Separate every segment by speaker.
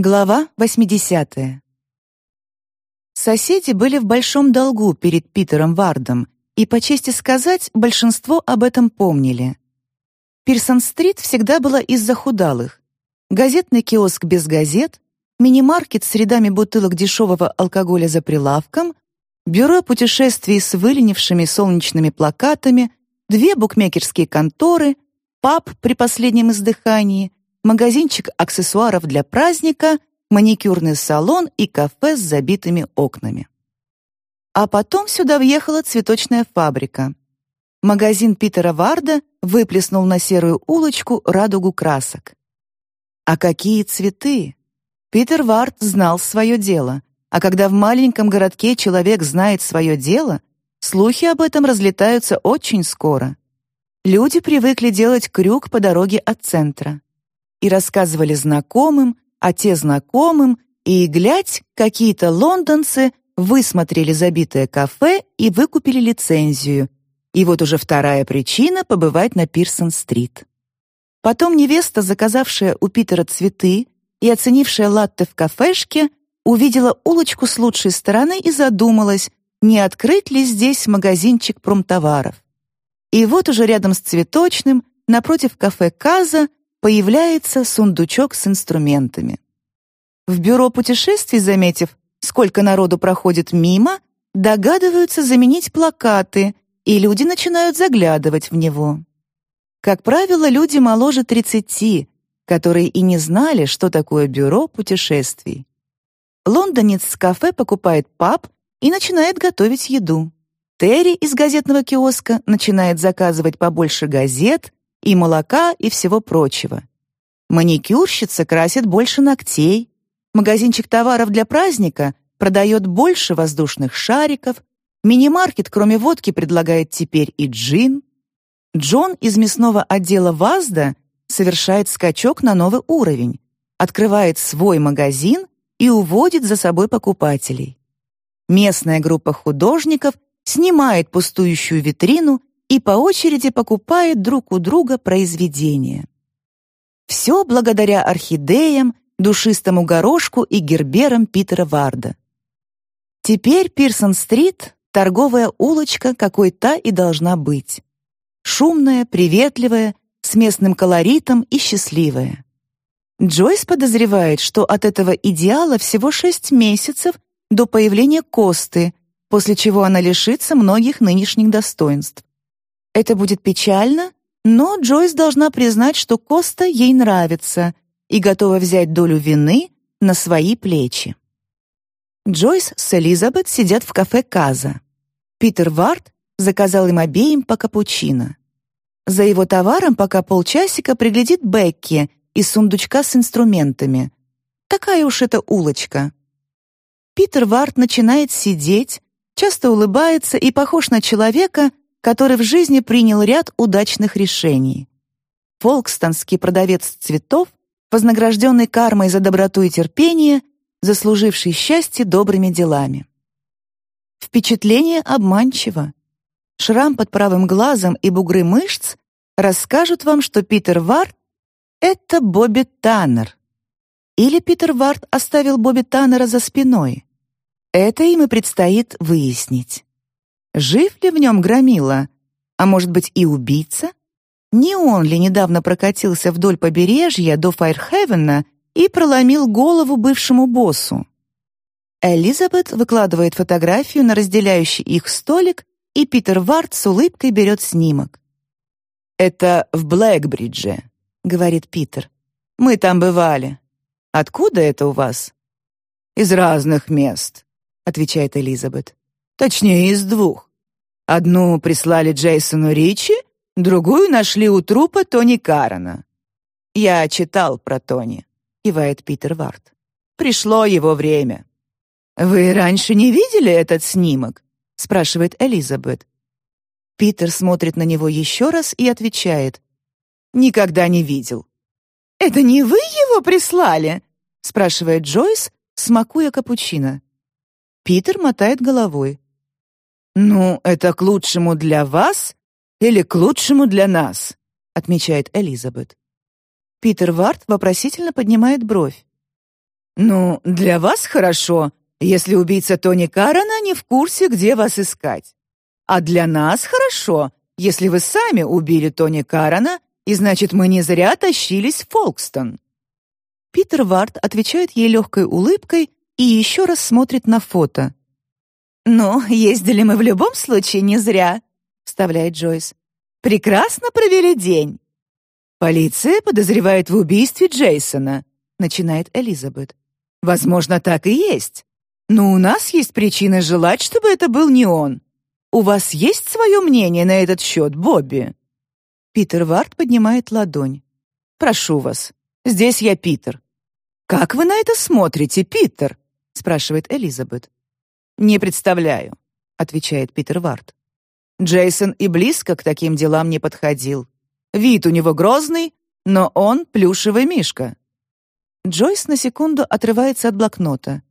Speaker 1: Глава 80. Соседи были в большом долгу перед Питером Вардом, и, по чести сказать, большинство об этом помнили. Пирсон-стрит всегда была из захудалых. Газетный киоск без газет, мини-маркет с рядами бутылок дешевого алкоголя за прилавком, бюро путешествий с выленившими солнечными плакатами, две букмекерские конторы, паб при последнем издыхании — магазинчик аксессуаров для праздника, маникюрный салон и кафе с забитыми окнами. А потом сюда въехала цветочная фабрика. Магазин Питера Варда выплеснул на серую улочку радугу красок. А какие цветы! Питер Вард знал свое дело, а когда в маленьком городке человек знает свое дело, слухи об этом разлетаются очень скоро. Люди привыкли делать крюк по дороге от центра и рассказывали знакомым, а те знакомым, и, глядь, какие-то лондонцы высмотрели забитое кафе и выкупили лицензию. И вот уже вторая причина побывать на Пирсон-стрит. Потом невеста, заказавшая у Питера цветы и оценившая латте в кафешке, увидела улочку с лучшей стороны и задумалась, не открыть ли здесь магазинчик промтоваров. И вот уже рядом с цветочным, напротив кафе «Каза», появляется сундучок с инструментами. В бюро путешествий, заметив, сколько народу проходит мимо, догадываются заменить плакаты, и люди начинают заглядывать в него. Как правило, люди моложе 30, которые и не знали, что такое бюро путешествий. Лондонец с кафе покупает паб и начинает готовить еду. Терри из газетного киоска начинает заказывать побольше газет, и молока, и всего прочего. Маникюрщица красит больше ногтей. Магазинчик товаров для праздника продает больше воздушных шариков. Мини-маркет, кроме водки, предлагает теперь и джин. Джон из мясного отдела ВАЗДА совершает скачок на новый уровень, открывает свой магазин и уводит за собой покупателей. Местная группа художников снимает пустующую витрину и по очереди покупает друг у друга произведения. Все благодаря орхидеям, душистому горошку и герберам Питера Варда. Теперь Пирсон-стрит — торговая улочка, какой та и должна быть. Шумная, приветливая, с местным колоритом и счастливая. Джойс подозревает, что от этого идеала всего шесть месяцев до появления Косты, после чего она лишится многих нынешних достоинств. Это будет печально, но Джойс должна признать, что Коста ей нравится и готова взять долю вины на свои плечи. Джойс с Элизабет сидят в кафе Каза. Питер Варт заказал им обеим по капучино. За его товаром пока полчасика приглядит Бекки из сундучка с инструментами. Такая уж эта улочка. Питер Варт начинает сидеть, часто улыбается и похож на человека, который в жизни принял ряд удачных решений. Фолкстонский продавец цветов, вознагражденный кармой за доброту и терпение, заслуживший счастье добрыми делами. Впечатление обманчиво. Шрам под правым глазом и бугры мышц расскажут вам, что Питер Варт — это Бобби Таннер. Или Питер Варт оставил Бобби Таннера за спиной. Это им и предстоит выяснить. Жив ли в нем громила? А может быть и убийца? Не он ли недавно прокатился вдоль побережья до Файрхевена и проломил голову бывшему боссу? Элизабет выкладывает фотографию на разделяющий их столик, и Питер Варт с улыбкой берет снимок. «Это в Блэкбридже», — говорит Питер. «Мы там бывали. Откуда это у вас?» «Из разных мест», — отвечает Элизабет. Точнее, из двух. Одну прислали Джейсону Ричи, другую нашли у трупа Тони Карана. «Я читал про Тони», — кивает Питер Варт. «Пришло его время». «Вы раньше не видели этот снимок?» — спрашивает Элизабет. Питер смотрит на него еще раз и отвечает. «Никогда не видел». «Это не вы его прислали?» — спрашивает Джойс, смакуя капучино. Питер мотает головой. «Ну, это к лучшему для вас или к лучшему для нас?» отмечает Элизабет. Питер Варт вопросительно поднимает бровь.
Speaker 2: «Ну, для вас хорошо, если убийца Тони Каррена не в курсе, где вас искать. А для нас хорошо, если вы сами убили Тони Каррена, и значит, мы не зря тащились в Фолкстон».
Speaker 1: Питер Варт отвечает ей легкой улыбкой и еще раз смотрит на фото.
Speaker 2: «Ну, ездили мы в любом случае не зря», — вставляет Джойс. «Прекрасно провели день». «Полиция подозревает в убийстве Джейсона», — начинает Элизабет. «Возможно, так и есть. Но у нас есть причины желать, чтобы это был не он. У вас есть свое мнение на этот счет, Бобби?»
Speaker 1: Питер Варт поднимает ладонь.
Speaker 2: «Прошу вас. Здесь я Питер». «Как вы на это смотрите, Питер?» — спрашивает Элизабет. «Не представляю», — отвечает Питер Варт. Джейсон и близко к таким делам не подходил. Вид у него грозный, но он плюшевый мишка.
Speaker 1: Джойс на секунду отрывается от блокнота.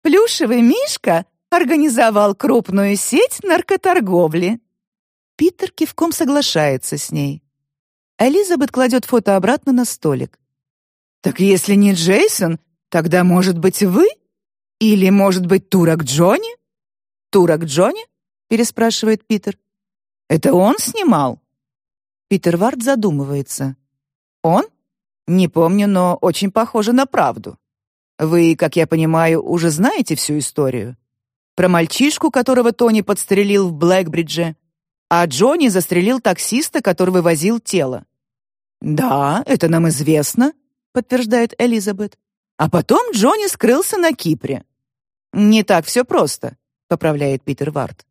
Speaker 2: «Плюшевый мишка организовал крупную сеть наркоторговли».
Speaker 1: Питер кивком соглашается с ней. Элизабет кладет фото обратно на столик.
Speaker 2: «Так если не Джейсон, тогда, может быть, вы? Или, может быть, Турок Джонни?» «Турок Джонни?» — переспрашивает Питер. «Это он снимал?»
Speaker 1: Питер Вард задумывается.
Speaker 2: «Он? Не помню, но очень похоже на правду. Вы, как я понимаю, уже знаете всю историю? Про мальчишку, которого Тони подстрелил в Блэкбридже, а Джонни застрелил таксиста, который вывозил тело. «Да, это нам известно», — подтверждает Элизабет. «А потом Джонни скрылся на Кипре». «Не так все просто», — поправляет Питер Варт.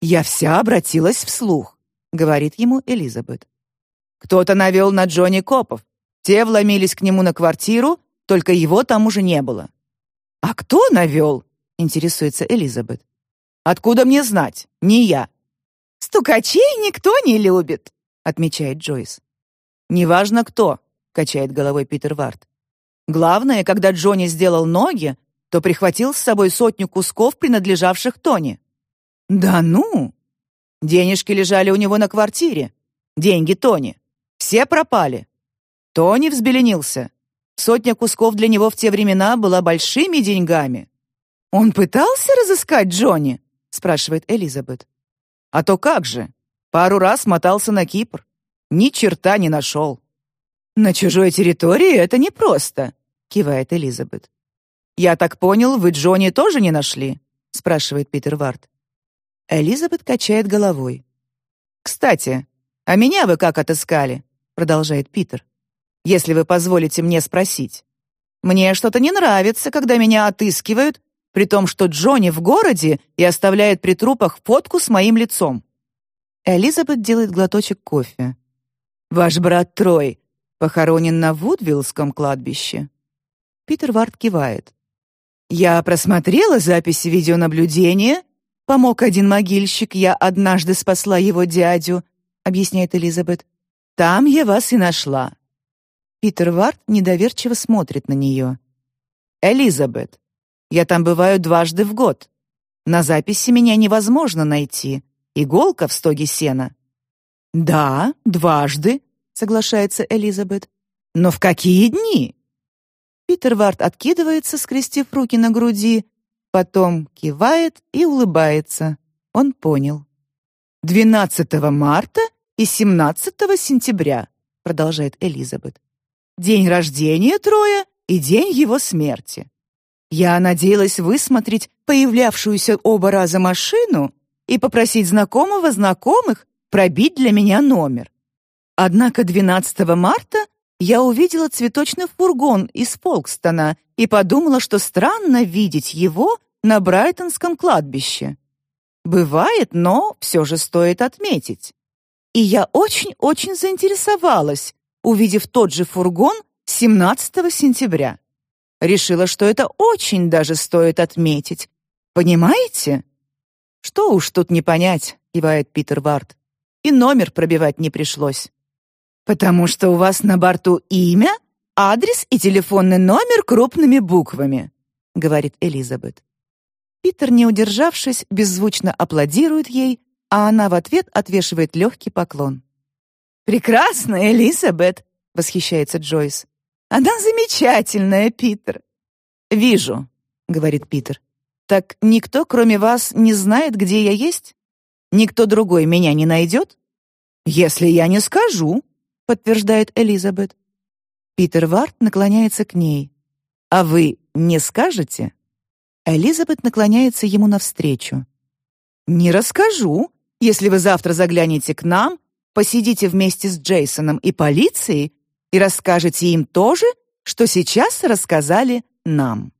Speaker 2: «Я вся обратилась вслух», — говорит ему Элизабет. Кто-то навел на Джонни копов. Те вломились к нему на квартиру, только его там уже не было. «А кто навел?» — интересуется Элизабет. «Откуда мне знать? Не я». «Стукачей никто не любит», — отмечает Джойс. «Неважно кто», — качает головой Питер Варт. «Главное, когда Джонни сделал ноги, то прихватил с собой сотню кусков, принадлежавших Тони». «Да ну!» Денежки лежали у него на квартире. Деньги Тони. Все пропали. Тони взбеленился. Сотня кусков для него в те времена была большими деньгами. «Он пытался разыскать Джонни?» — спрашивает Элизабет. «А то как же? Пару раз мотался на Кипр. Ни черта не нашел». «На чужой территории это непросто», — кивает Элизабет. «Я так понял, вы Джонни тоже не нашли?» — спрашивает Питер Варт.
Speaker 1: Элизабет качает головой.
Speaker 2: «Кстати, а меня вы как отыскали?» — продолжает Питер. «Если вы позволите мне спросить. Мне что-то не нравится, когда меня отыскивают, при том, что Джонни в городе и оставляет при трупах фотку с моим лицом».
Speaker 1: Элизабет делает глоточек кофе.
Speaker 2: «Ваш брат Трой похоронен на Вудвиллском кладбище?»
Speaker 1: Питер Вард кивает.
Speaker 2: «Я просмотрела записи видеонаблюдения. Помог один могильщик, я однажды спасла его дядю», — объясняет Элизабет. Там я вас и нашла».
Speaker 1: Питер Варт недоверчиво смотрит на нее.
Speaker 2: «Элизабет, я там бываю дважды в год. На записи меня невозможно найти. Иголка в стоге сена». «Да, дважды», — соглашается Элизабет. «Но в какие дни?»
Speaker 1: Питер Варт откидывается, скрестив руки на груди, потом кивает и улыбается. Он понял.
Speaker 2: «12 марта и 17 сентября», — продолжает Элизабет. «День рождения Троя и день его смерти. Я надеялась высмотреть появлявшуюся оба раза машину и попросить знакомого знакомых пробить для меня номер. Однако 12 марта я увидела цветочный фургон из Фолкстона и подумала, что странно видеть его на Брайтонском кладбище. Бывает, но все же стоит отметить. И я очень-очень заинтересовалась, увидев тот же фургон 17 сентября. Решила, что это очень даже стоит отметить. Понимаете? Что уж тут не понять, кивает Питер Вард. И номер пробивать не пришлось. Потому что у вас на борту имя, адрес и телефонный номер крупными буквами, говорит Элизабет.
Speaker 1: Питер, не удержавшись, беззвучно аплодирует ей, а она в ответ отвешивает легкий поклон.
Speaker 2: «Прекрасная Элизабет!» — восхищается Джойс. «Она замечательная, Питер!»
Speaker 1: «Вижу», — говорит Питер. «Так никто, кроме вас, не знает, где я есть? Никто другой меня не найдет?» «Если я не скажу», — подтверждает Элизабет. Питер Варт наклоняется к ней. «А вы не скажете?» Элизабет наклоняется ему навстречу. «Не расскажу, если вы завтра заглянете к нам, посидите вместе с Джейсоном и полицией и расскажете им то же, что сейчас рассказали нам».